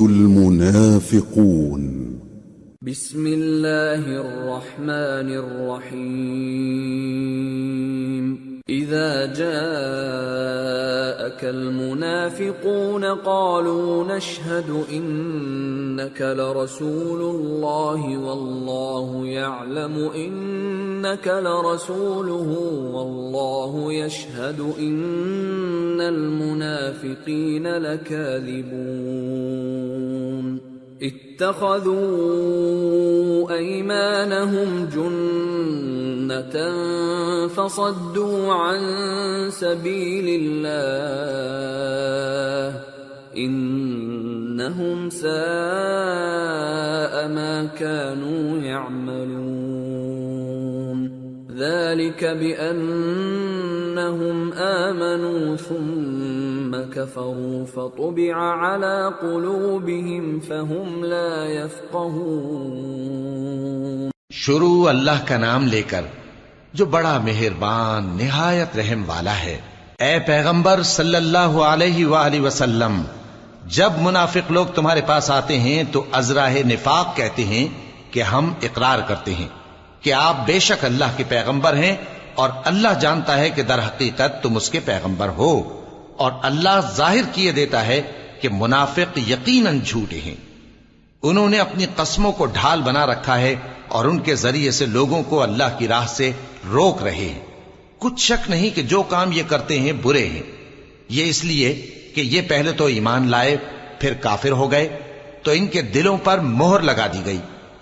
المنافقون. بسم الله الرحمن الرحيم إذا جاءك المنافقون قالوا نشهد إنك لرسول الله والله يعلم إنك لرسوله والله يشهد إن المنافقين لكاذبون اتخذوا ايمانهم جنة فصدوا عن سبيل الله انهم ساء ما كانوا يعملون. ذلك بانهم امنوا ثم كفروا فطبع على قلوبهم فهم لا يفقهون. شروع اللہ کا نام لے کر جو بڑا مہربان، نہایت رحم والا ہے۔ اے پیغمبر صلی اللہ علیہ وآلہ وسلم، جب منافق لوگ تمہارے پاس آتے ہیں تو ازراہ نفاق کہتے ہیں کہ ہم اقرار کرتے ہیں کہ آپ بے شک اللہ کے پیغمبر ہیں اور اللہ جانتا ہے کہ در حقیقت تم اس کے پیغمبر ہو، اور اللہ ظاہر کیے دیتا ہے کہ منافق یقیناً جھوٹے ہیں۔ انہوں نے اپنی قسموں کو ڈھال بنا رکھا ہے اور ان کے ذریعے سے لوگوں کو اللہ کی راہ سے روک رہے ہیں۔ کچھ شک نہیں کہ جو کام یہ کرتے ہیں برے ہیں۔ یہ اس لیے کہ یہ پہلے تو ایمان لائے، پھر کافر ہو گئے، تو ان کے دلوں پر مہر لگا دی گئی۔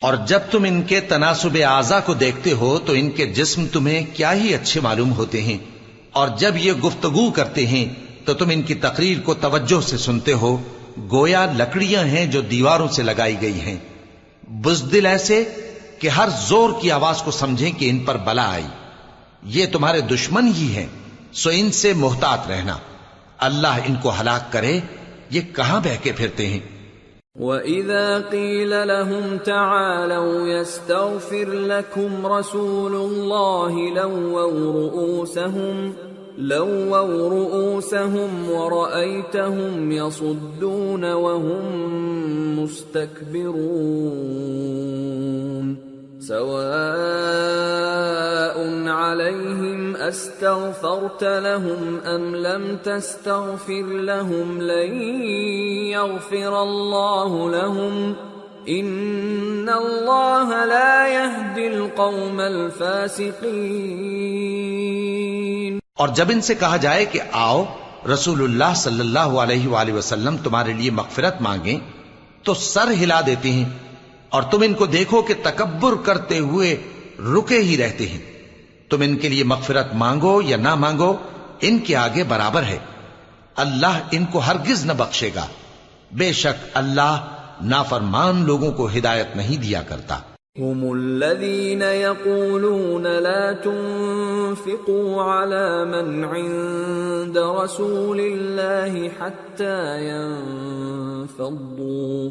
اور جب تم ان کے تناسب اعضا کو دیکھتے ہو تو ان کے جسم تمہیں کیا ہی اچھے معلوم ہوتے ہیں۔ اور جب یہ گفتگو کرتے ہیں تو تم ان کی تقریر کو توجہ سے سنتے ہو۔ گویا لکڑیاں ہیں جو دیواروں سے لگائی گئی ہیں۔ بزدل ایسے کہ ہر زور کی آواز کو سمجھیں کہ ان پر بلا آئی۔ یہ تمہارے دشمن ہی ہیں۔ سو ان سے محتاط رہنا۔ اللہ ان کو ہلاک کرے یہ کہاں بہ کے پھرتے ہیں؟ وَإِذَا قِيلَ لَهُمْ تَعَالَوْا يَسْتَغْفِرْ لَكُمْ رَسُولُ اللَّهِ لَوَّوْا رُؤُوسَهُمْ لَوَّوْا رُؤُوسَهُمْ وَرَأَيْتَهُمْ يَصُدُّونَ وَهُمْ مُسْتَكْبِرُونَ، سواء عليهم استغفرت لهم ام لم تستغفر لهم لن يغفر الله لهم ان الله لا يهدي القوم الفاسقين اور جب ان سے کہا جائے کہ آؤ، رسول اللہ صلی اللہ علیہ وآلہ وسلم تمہارے لیے مغفرت مانگیں، تو سر ہلا دیتے ہیں اور تم ان کو دیکھو کہ تکبر کرتے ہوئے رکے ہی رہتے ہیں۔ تم ان کے لیے مغفرت مانگو یا نہ مانگو، ان کے آگے برابر ہے۔ اللہ ان کو ہرگز نہ بخشے گا۔ بے شک اللہ نافرمان لوگوں کو ہدایت نہیں دیا کرتا۔ هم الذين يقولون لا تنفقوا على من عند رسول الله حتى ينفضوا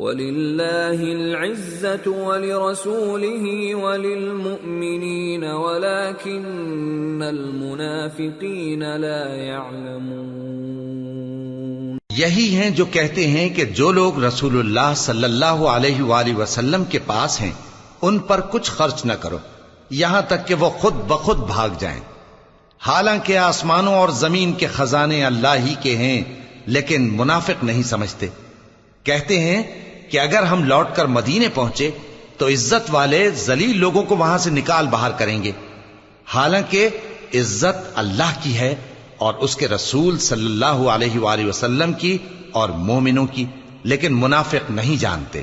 ولله العزة ولرسوله وللمؤمنين ولكن المنافقين لا يعلمون یہی ہیں جو کہتے ہیں کہ جو لوگ رسول اللہ صلی اللہ علیہ وآلہ وسلم کے پاس ہیں، ان پر کچھ خرچ نہ کرو۔ یہاں تک کہ وہ خود بخود بھاگ جائیں۔ حالانکہ آسمانوں اور زمین کے خزانے اللہ ہی کے ہیں، لیکن منافق نہیں سمجھتے۔ کہتے ہیں کہ اگر ہم لوٹ کر مدینے پہنچے تو عزت والے ذلیل لوگوں کو وہاں سے نکال باہر کریں گے۔ حالانکہ عزت اللہ کی ہے اور اس کے رسول صلی اللہ علیہ وآلہ وسلم کی اور مومنوں کی، لیکن منافق نہیں جانتے۔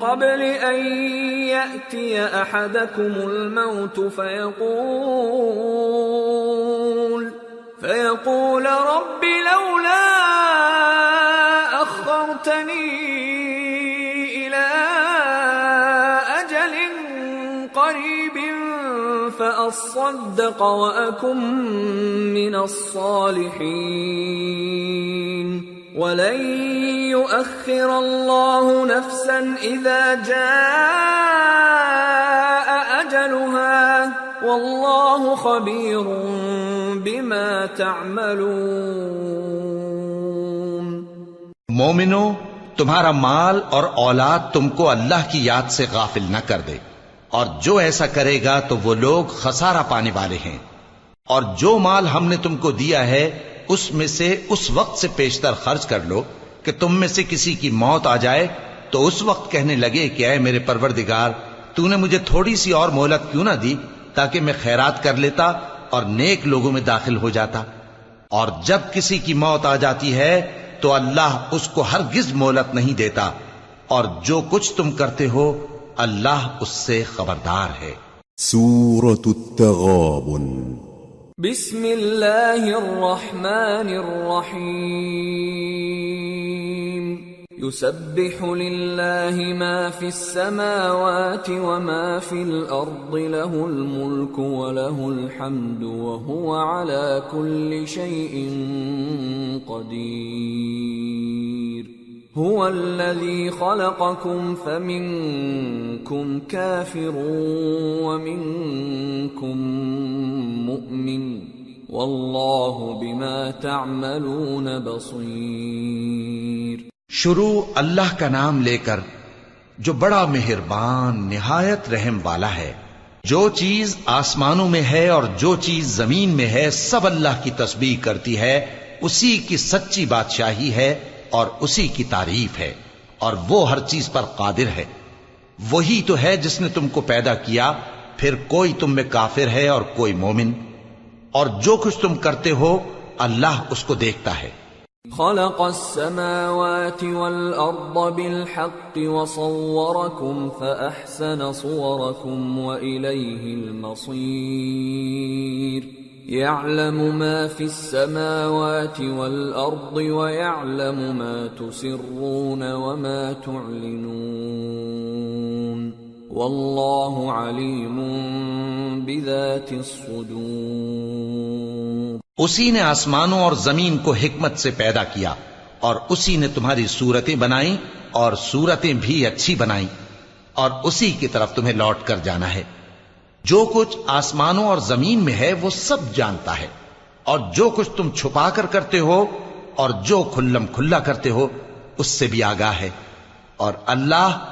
قبل ان ياتي احدكم الموت فيقول فيقول رب لولا اخرتني الى اجل قريب فاصدق واكن من الصالحين. ولن يؤخر الله نفسا اذا جاء اجلها والله خبير بما تعملون. مومنو، تمہارا مال اور اولاد تم کو اللہ کی یاد سے غافل نہ کر دے۔ اور جو ایسا کرے گا تو وہ لوگ خسارہ پانے والے ہیں۔ اور جو مال ہم نے تم کو دیا ہے اس میں سے اس وقت سے پیشتر خرچ کر لو کہ تم میں سے کسی کی موت آ جائے تو اس وقت کہنے لگے کہ اے میرے پروردگار، تو نے مجھے تھوڑی سی اور مہلت کیوں نہ دی تاکہ میں خیرات کر لیتا اور نیک لوگوں میں داخل ہو جاتا؟ اور جب کسی کی موت آ جاتی ہے تو اللہ اس کو ہرگز مہلت نہیں دیتا، اور جو کچھ تم کرتے ہو اللہ اس سے خبردار ہے۔ سورة التغابن بسم الله الرحمن الرحيم يسبح لله ما في السماوات وما في الأرض له الملك وله الحمد وهو على كل شيء قدير هو الذي خلقكم فمنكم كافر ومنكم والله بما تعملون بصير شروع اللہ کا نام لے کر جو بڑا مہربان، نہایت رحم والا ہے۔ جو چیز آسمانوں میں ہے اور جو چیز زمین میں ہے، سب اللہ کی تسبیح کرتی ہے۔ اسی کی سچی بادشاہی ہے اور اسی کی تعریف ہے۔ اور وہ ہر چیز پر قادر ہے۔ وہی تو ہے جس نے تم کو پیدا کیا۔ پھر کوئی تم میں کافر ہے اور کوئی مومن۔ اور جو کچھ تم کرتے ہو، اللہ اس کو دیکھتا ہے۔ خلق السماوات والأرض بالحق وصوركم فأحسن صوركم وإليه المصير۔ يعلم ما في السماوات والأرض ويعلم ما تسرون وما تعلنون۔ والله عليم بذات الصدور۔ اسی نے آسمانوں اور زمین کو حکمت سے پیدا کیا اور اسی نے تمہاری صورتیں بنائی اور صورتیں بھی اچھی بنائی اور اسی کی طرف تمہیں لوٹ کر جانا ہے۔ جو کچھ آسمانوں اور زمین میں ہے وہ سب جانتا ہے اور جو کچھ تم چھپا کر کرتے ہو اور جو کھلم کھلا کرتے ہو اس سے بھی آگاہ ہے اور اللہ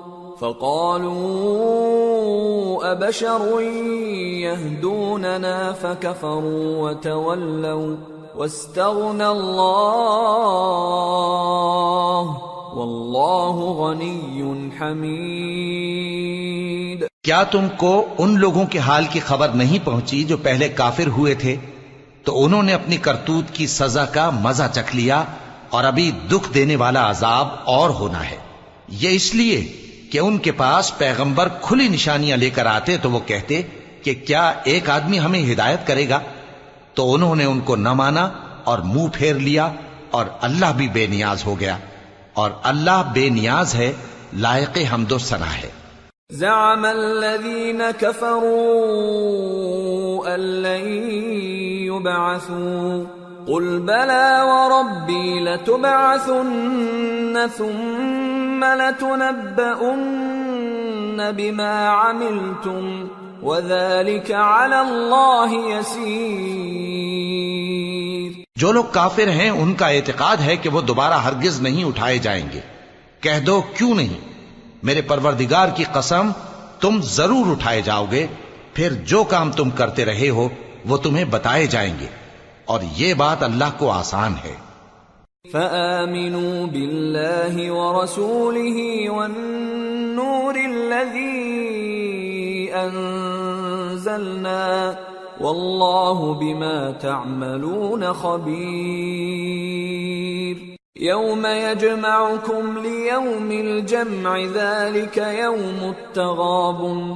فقالوا أبشر يهدوننا فكفروا وتولوا واستغنى الله والله غني حميد کیا تم کو ان لوگوں کے حال کی خبر نہیں پہنچی جو پہلے کافر ہوئے تھے؟ تو انہوں نے اپنی کرتوت کی سزا کا مزہ چکھ لیا اور ابھی دکھ دینے والا عذاب اور ہونا ہے۔ یہ اس لیے کہ ان کے پاس پیغمبر کھلی نشانیاں لے کر آتے تو وہ کہتے کہ کیا ایک آدمی ہمیں ہدایت کرے گا؟ تو انہوں نے ان کو نہ مانا اور منہ پھیر لیا اور اللہ بھی بے نیاز ہو گیا۔ اور اللہ بے نیاز ہے، لائق حمد و ثنا ہے۔ زعم الذين كفروا أن لن يبعثوا قل بلى وربي لتبعثن ثم لتنبؤن بما عملتم وذلك على الله يسير۔ جو لوگ کافر ہیں، ان کا اعتقاد ہے کہ وہ دوبارہ ہرگز نہیں اٹھائے جائیں گے۔ کہہ دو، کیوں نہیں؟ میرے پروردگار کی قسم، تم ضرور اٹھائے جاؤ گے۔ پھر جو کام تم کرتے رہے ہو، وہ تمہیں بتائے جائیں گے۔ اور یہ بات اللہ کو آسان ہے۔ فآمنوا بالله ورسوله والنور الذي أنزلنا والله بما تعملون خبير. يوم يجمعكم ليوم الجمع ذلك يوم التغابن.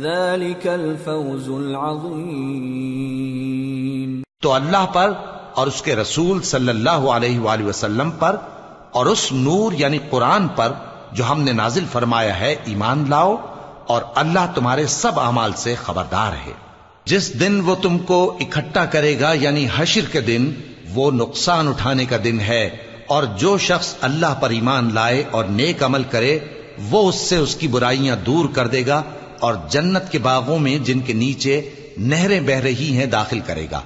ذلك الفوز العظيم۔ تو اللہ پر اور اس کے رسول صلی اللہ علیہ وآلہ وسلم پر اور اس نور یعنی قرآن پر جو ہم نے نازل فرمایا ہے، ایمان لاؤ اور اللہ تمہارے سب اعمال سے خبردار ہے۔ جس دن وہ تم کو اکٹھا کرے گا یعنی حشر کے دن، وہ نقصان اٹھانے کا دن ہے اور جو شخص اللہ پر ایمان لائے اور نیک عمل کرے، وہ اس سے اس کی برائیاں دور کر دے گا اور جنت کے باغوں میں جن کے نیچے نہریں بہ رہی ہیں داخل کرے گا۔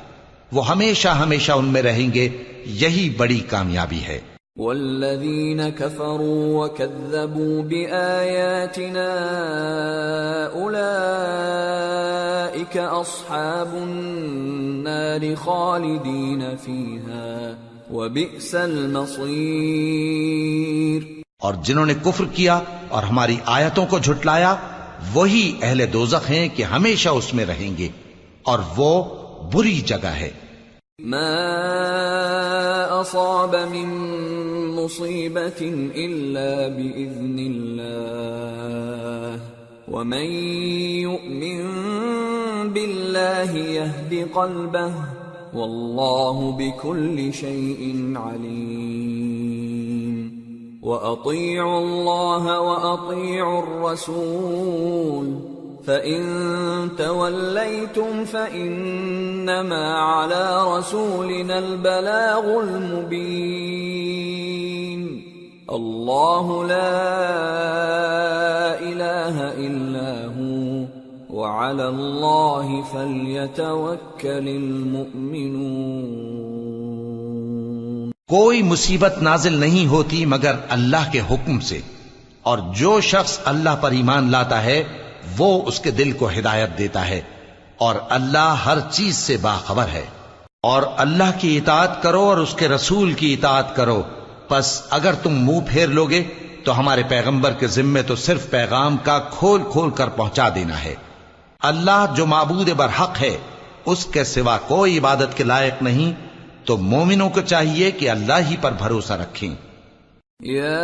وہ ہمیشہ ہمیشہ ان میں رہیں گے۔ یہی بڑی کامیابی ہے۔ والذين كفروا وكذبوا بآياتنا أولئك أصحاب النار خالدين فيها وبئس المصير اور جنہوں نے کفر کیا اور ہماری آیتوں کو جھٹلایا وہی اہل دوزخ ہیں کہ ہمیشہ اس میں رہیں گے اور وہ بری جگہ ہے۔ ما أصاب من مصيبة إلا بإذن الله ومن يؤمن بالله يهد قلبه والله بكل شيء عليم وأطيعوا الله وأطيعوا الرسول فإن توليتم فإنما على رسولنا البلاغ المبين الله لا إله إلا هو وعلى الله فليتوكل المؤمنون کوئی مصیبت نازل نہیں ہوتی مگر اللہ کے حکم سے۔ اور جو شخص اللہ پر ایمان لاتا ہے، وہ اس کے دل کو ہدایت دیتا ہے۔ اور اللہ ہر چیز سے باخبر ہے۔ اور اللہ کی اطاعت کرو اور اس کے رسول کی اطاعت کرو۔ پس اگر تم منہ پھیر لوگے، تو ہمارے پیغمبر کے ذمے تو صرف پیغام کا کھول کھول کر پہنچا دینا ہے۔ اللہ جو معبود برحق ہے، اس کے سوا کوئی عبادت کے لائق نہیں۔ تو مومنوں کو چاہیے کہ اللہ ہی پر بھروسہ رکھیں۔ يا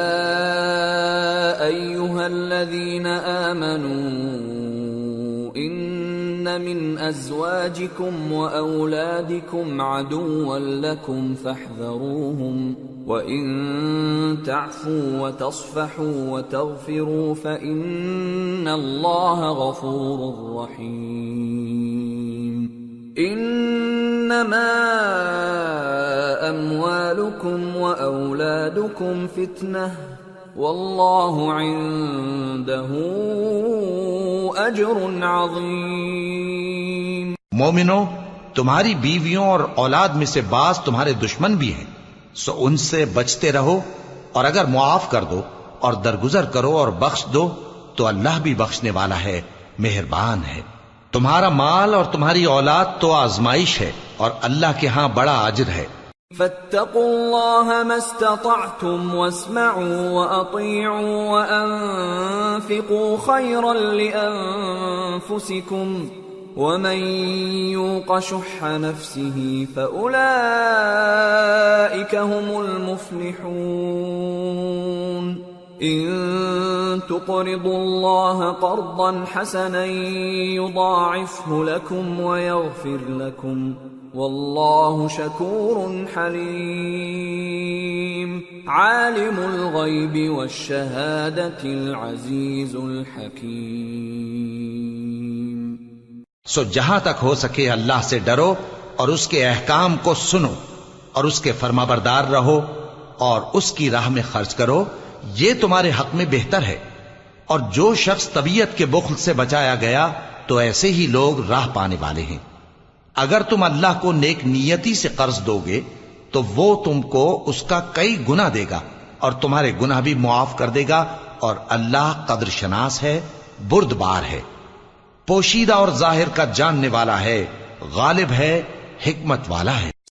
ايها الذين امنوا ان من ازواجكم واولادكم عدوا لكم فاحذروهم وان تعفوا وتصفحوا وتغفروا فان الله غفور رحيم انما اموالكم واولادكم فتنه والله عنده اجر عظيم. مومنو، تمہاری بیویوں اور اولاد میں سے بعض تمہارے دشمن بھی ہیں، سو ان سے بچتے رہو، اور اگر معاف کر دو اور درگزر کرو اور بخش دو، تو اللہ بھی بخشنے والا ہے، مہربان ہے۔ تمہارا مال اور تمہاری اولاد تو آزمائش ہے اور اللہ کے ہاں بڑا اجر ہے۔ فاتقوا الله ما استطعتم واسمعوا واطيعوا وانفقوا خيرا لانفسكم ومن يوق شح نفسه فاولئك هم المفلحون۔ ان تقرضوا الله قرضا حسنا يضاعفه لكم ويغفر لكم. والله شكور حليم. عالم الغيب والشهادة العزيز الحكيم. سو جہاں تک ہو سکے اللہ سے ڈرو اور اس کے احکام کو سنو اور اس کے فرما بردار رہو اور اس کی راہ میں خرچ کرو، یہ تمہارے حق میں بہتر ہے۔ اور جو شخص طبیعت کے بخل سے بچایا گیا تو ایسے ہی لوگ راہ پانے والے ہیں۔ اگر تم اللہ کو نیک نیتی سے قرض دو گے تو وہ تم کو اس کا کئی گنا دے گا اور تمہارے گناہ بھی معاف کر دے گا اور اللہ قدر شناس ہے برد بار ہے۔ پوشیدہ اور ظاہر کا جاننے والا ہے، غالب ہے، حکمت والا ہے۔